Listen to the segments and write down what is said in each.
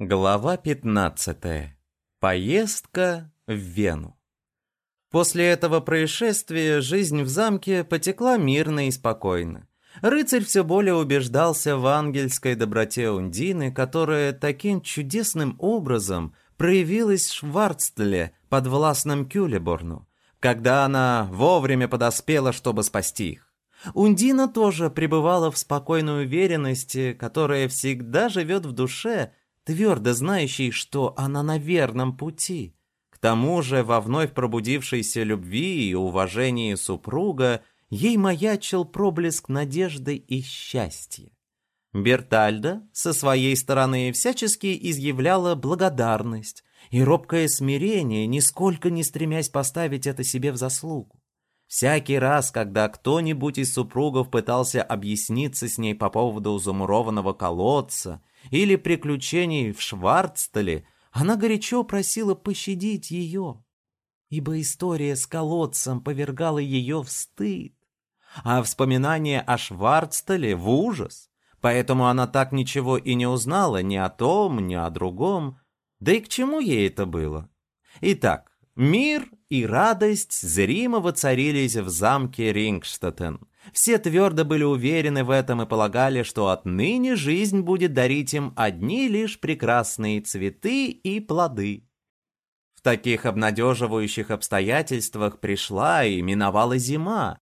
Глава 15. Поездка в Вену. После этого происшествия жизнь в замке потекла мирно и спокойно. Рыцарь все более убеждался в ангельской доброте Ундины, которая таким чудесным образом проявилась в Шварцтле под властным Кюлеборну, когда она вовремя подоспела, чтобы спасти их. Ундина тоже пребывала в спокойной уверенности, которая всегда живет в душе, твердо знающий, что она на верном пути. К тому же во вновь пробудившейся любви и уважении супруга ей маячил проблеск надежды и счастья. Бертальда со своей стороны всячески изъявляла благодарность и робкое смирение, нисколько не стремясь поставить это себе в заслугу. Всякий раз, когда кто-нибудь из супругов пытался объясниться с ней по поводу замурованного колодца или приключений в Шварцтале, она горячо просила пощадить ее, ибо история с колодцем повергала ее в стыд, а вспоминание о Шварцтале в ужас. Поэтому она так ничего и не узнала ни о том, ни о другом. Да и к чему ей это было? Итак, мир и радость зримо воцарились в замке Рингштадтен. Все твердо были уверены в этом и полагали, что отныне жизнь будет дарить им одни лишь прекрасные цветы и плоды. В таких обнадеживающих обстоятельствах пришла и миновала зима,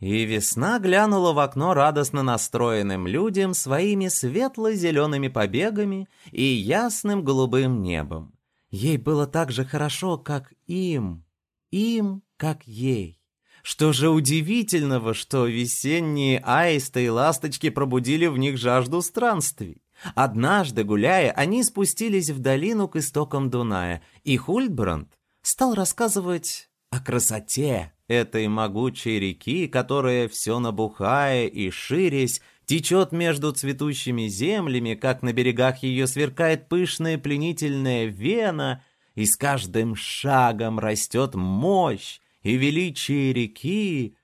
и весна глянула в окно радостно настроенным людям своими светло-зелеными побегами и ясным голубым небом. Ей было так же хорошо, как им, им, как ей. Что же удивительного, что весенние аисты и ласточки пробудили в них жажду странствий. Однажды, гуляя, они спустились в долину к истокам Дуная, и Хульдбранд стал рассказывать о красоте этой могучей реки, которая все набухая и ширясь, течет между цветущими землями, как на берегах ее сверкает пышная пленительная вена, и с каждым шагом растет мощь, и величие реки.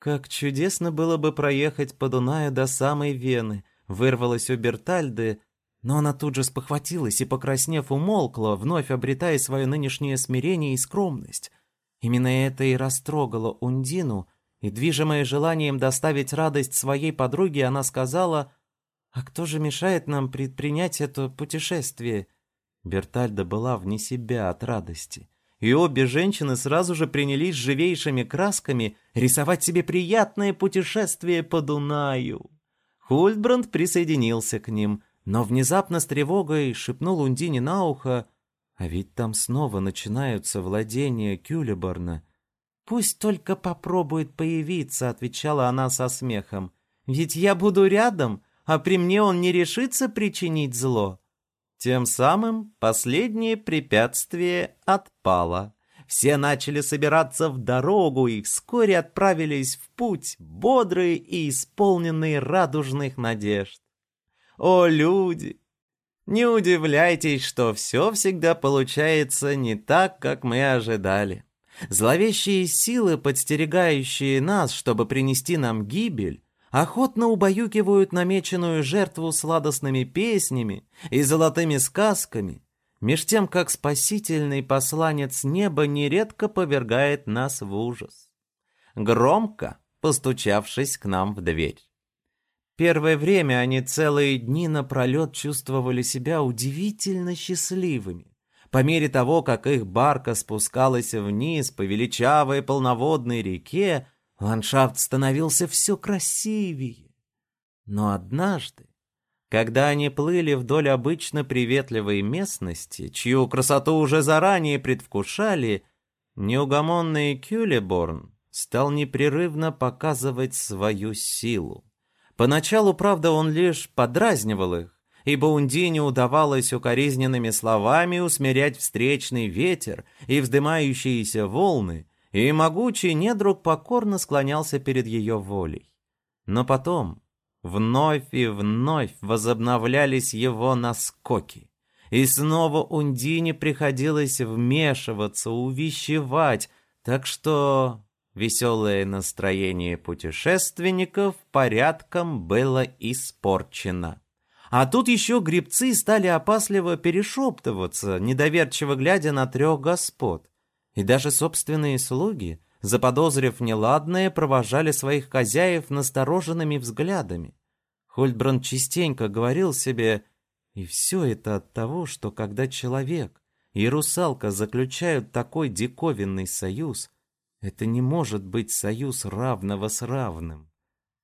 Как чудесно было бы проехать по Дунаю до самой Вены, вырвалась у Бертальды, но она тут же спохватилась и, покраснев, умолкла, вновь обретая свое нынешнее смирение и скромность. Именно это и растрогало Ундину, и, движимая желанием доставить радость своей подруге, она сказала, «А кто же мешает нам предпринять это путешествие?» Бертальда была вне себя от радости и обе женщины сразу же принялись живейшими красками рисовать себе приятное путешествие по Дунаю. Хульдбранд присоединился к ним, но внезапно с тревогой шепнул Ундине на ухо, «А ведь там снова начинаются владения Кюлеборна». «Пусть только попробует появиться», — отвечала она со смехом. «Ведь я буду рядом, а при мне он не решится причинить зло». Тем самым последнее препятствие отпало. Все начали собираться в дорогу и вскоре отправились в путь, бодрые и исполненные радужных надежд. О, люди! Не удивляйтесь, что все всегда получается не так, как мы ожидали. Зловещие силы, подстерегающие нас, чтобы принести нам гибель, охотно убаюкивают намеченную жертву сладостными песнями и золотыми сказками, меж тем, как спасительный посланец неба нередко повергает нас в ужас, громко постучавшись к нам в дверь. Первое время они целые дни напролет чувствовали себя удивительно счастливыми. По мере того, как их барка спускалась вниз по величавой полноводной реке, Ландшафт становился все красивее. Но однажды, когда они плыли вдоль обычно приветливой местности, чью красоту уже заранее предвкушали, неугомонный Кюлеборн стал непрерывно показывать свою силу. Поначалу, правда, он лишь подразнивал их, ибо Ундине удавалось укоризненными словами усмирять встречный ветер и вздымающиеся волны, и могучий недруг покорно склонялся перед ее волей. Но потом вновь и вновь возобновлялись его наскоки, и снова Ундине приходилось вмешиваться, увещевать, так что веселое настроение путешественников порядком было испорчено. А тут еще грибцы стали опасливо перешептываться, недоверчиво глядя на трех господ. И даже собственные слуги, заподозрив неладное, провожали своих хозяев настороженными взглядами. Хольдбранд частенько говорил себе, и все это от того, что когда человек и русалка заключают такой диковинный союз, это не может быть союз равного с равным.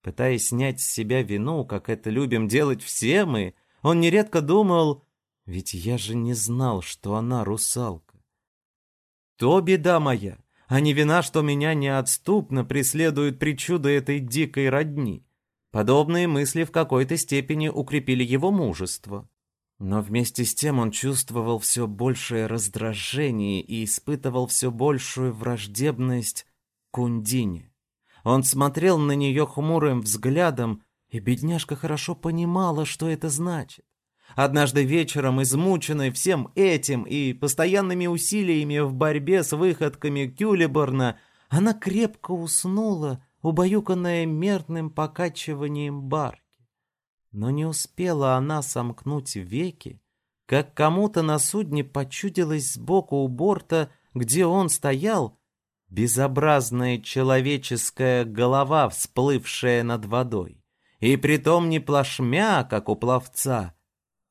Пытаясь снять с себя вину, как это любим делать все мы, он нередко думал, ведь я же не знал, что она русалка. То беда моя, а не вина, что меня неотступно преследуют причуды этой дикой родни. Подобные мысли в какой-то степени укрепили его мужество. Но вместе с тем он чувствовал все большее раздражение и испытывал все большую враждебность к Ундине. Он смотрел на нее хмурым взглядом, и бедняжка хорошо понимала, что это значит. Однажды вечером, измученной всем этим и постоянными усилиями в борьбе с выходками Кюлеборна, она крепко уснула, убаюканная мерным покачиванием барки. Но не успела она сомкнуть веки, как кому-то на судне почудилось сбоку у борта, где он стоял, безобразная человеческая голова, всплывшая над водой. И притом не плашмя, как у пловца,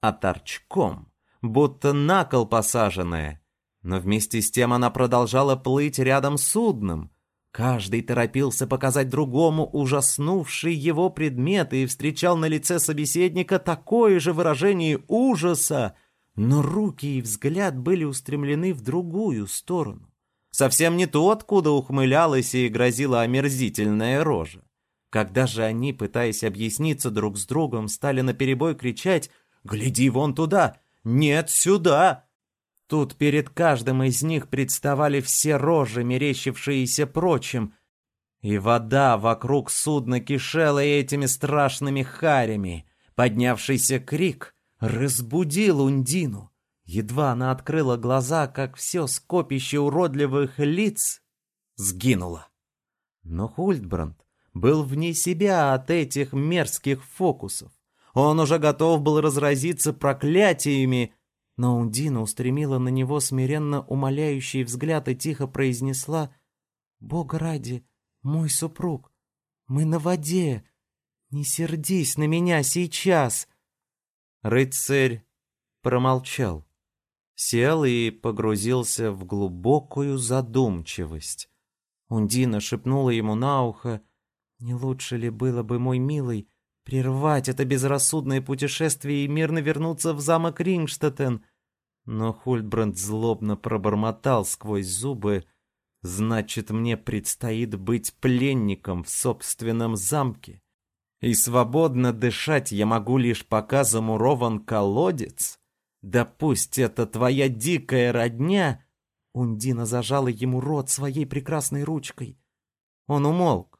а торчком, будто на кол посаженная. Но вместе с тем она продолжала плыть рядом с судном, Каждый торопился показать другому ужаснувший его предмет и встречал на лице собеседника такое же выражение ужаса, но руки и взгляд были устремлены в другую сторону. Совсем не то, откуда ухмылялась и грозила омерзительная рожа. Когда же они, пытаясь объясниться друг с другом, стали наперебой кричать «Гляди вон туда! Нет, сюда!» Тут перед каждым из них представали все рожи, мерещившиеся прочим, и вода вокруг судна кишела этими страшными харями. Поднявшийся крик разбудил Ундину. Едва она открыла глаза, как все скопище уродливых лиц сгинуло. Но Хультбранд был вне себя от этих мерзких фокусов. Он уже готов был разразиться проклятиями, но Ундина устремила на него смиренно умоляющий взгляд и тихо произнесла «Бога ради, мой супруг, мы на воде, не сердись на меня сейчас!» Рыцарь промолчал, сел и погрузился в глубокую задумчивость. Ундина шепнула ему на ухо «Не лучше ли было бы, мой милый, прервать это безрассудное путешествие и мирно вернуться в замок Рингштеттен. Но Хульдбранд злобно пробормотал сквозь зубы, «Значит, мне предстоит быть пленником в собственном замке, и свободно дышать я могу лишь пока замурован колодец? Да пусть это твоя дикая родня!» Ундина зажала ему рот своей прекрасной ручкой. Он умолк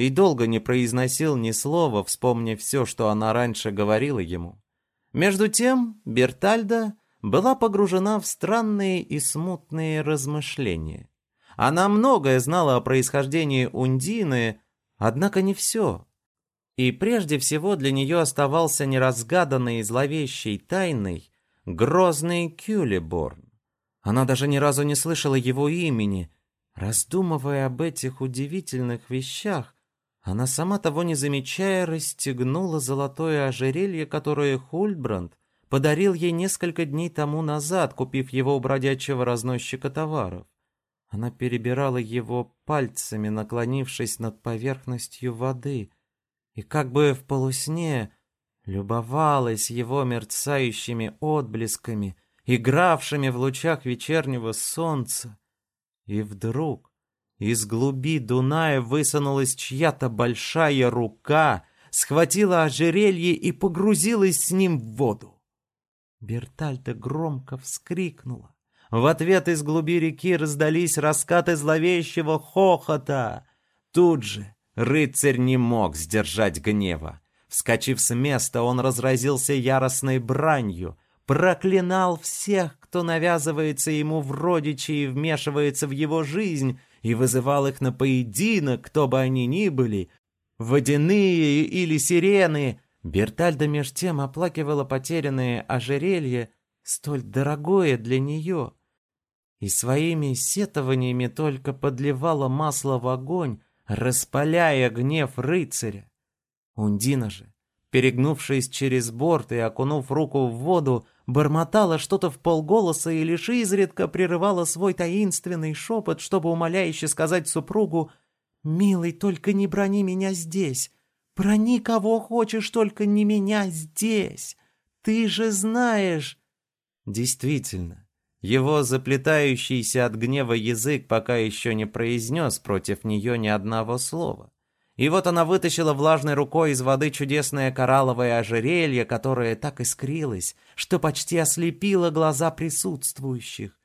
и долго не произносил ни слова, вспомнив все, что она раньше говорила ему. Между тем Бертальда была погружена в странные и смутные размышления. Она многое знала о происхождении Ундины, однако не все. И прежде всего для нее оставался неразгаданной и зловещей тайной грозный Кюлеборн. Она даже ни разу не слышала его имени. Раздумывая об этих удивительных вещах, она сама того не замечая расстегнула золотое ожерелье, которое Хульдбранд подарил ей несколько дней тому назад, купив его у бродячего разносчика товаров. Она перебирала его пальцами, наклонившись над поверхностью воды, и как бы в полусне любовалась его мерцающими отблесками, игравшими в лучах вечернего солнца. И вдруг из глуби Дуная высунулась чья-то большая рука, схватила ожерелье и погрузилась с ним в воду. Бертальда громко вскрикнула. В ответ из глуби реки раздались раскаты зловещего хохота. Тут же рыцарь не мог сдержать гнева. Вскочив с места, он разразился яростной бранью, проклинал всех, кто навязывается ему в родичи и вмешивается в его жизнь, и вызывал их на поединок, кто бы они ни были, водяные или сирены, Бертальда меж тем оплакивала потерянное ожерелье, столь дорогое для нее, и своими сетованиями только подливала масло в огонь, распаляя гнев рыцаря. Ундина же, перегнувшись через борт и окунув руку в воду, бормотала что-то в полголоса и лишь изредка прерывала свой таинственный шепот, чтобы умоляюще сказать супругу «Милый, только не брони меня здесь, брони кого хочешь, только не меня здесь, ты же знаешь». Действительно, его заплетающийся от гнева язык пока еще не произнес против нее ни одного слова. И вот она вытащила влажной рукой из воды чудесное коралловое ожерелье, которое так искрилось, что почти ослепило глаза присутствующих.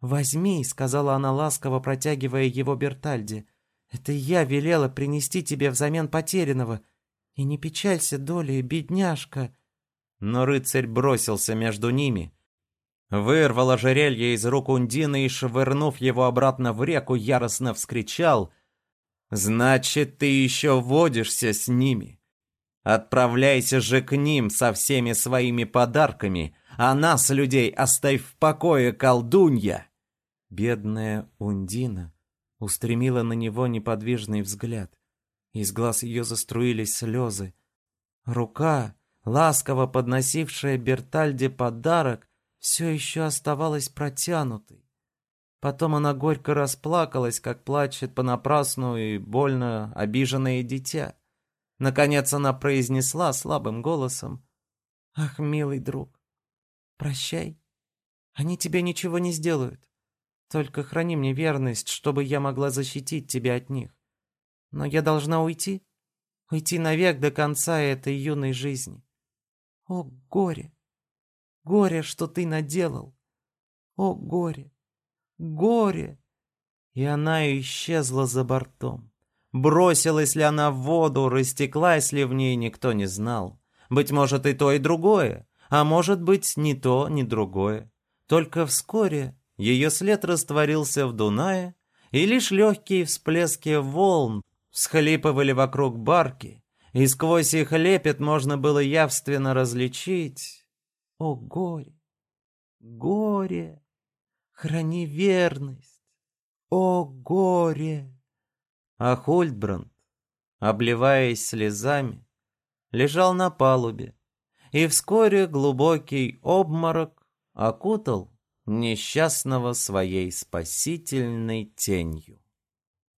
«Возьми», — сказала она ласково, протягивая его Бертальде. «Это я велела принести тебе взамен потерянного. И не печалься, доля, бедняжка». Но рыцарь бросился между ними, вырвал ожерелье из рук Ундины и, швырнув его обратно в реку, яростно вскричал — Значит, ты еще водишься с ними. Отправляйся же к ним со всеми своими подарками, а нас, людей, оставь в покое, колдунья!» Бедная Ундина устремила на него неподвижный взгляд. Из глаз ее заструились слезы. Рука, ласково подносившая Бертальде подарок, все еще оставалась протянутой. Потом она горько расплакалась, как плачет понапрасну и больно обиженное дитя. Наконец она произнесла слабым голосом. «Ах, милый друг, прощай. Они тебе ничего не сделают. Только храни мне верность, чтобы я могла защитить тебя от них. Но я должна уйти, уйти навек до конца этой юной жизни. О, горе! Горе, что ты наделал! О, горе! Горе!» И она исчезла за бортом. Бросилась ли она в воду, растеклась ли в ней, никто не знал. Быть может, и то, и другое, а может быть, ни то, ни другое. Только вскоре ее след растворился в Дунае, и лишь легкие всплески волн всхлипывали вокруг барки, и сквозь их лепет можно было явственно различить «О, горе! Горе!» Храни верность, о горе!» А Хольдбранд, обливаясь слезами, лежал на палубе, и вскоре глубокий обморок окутал несчастного своей спасительной тенью.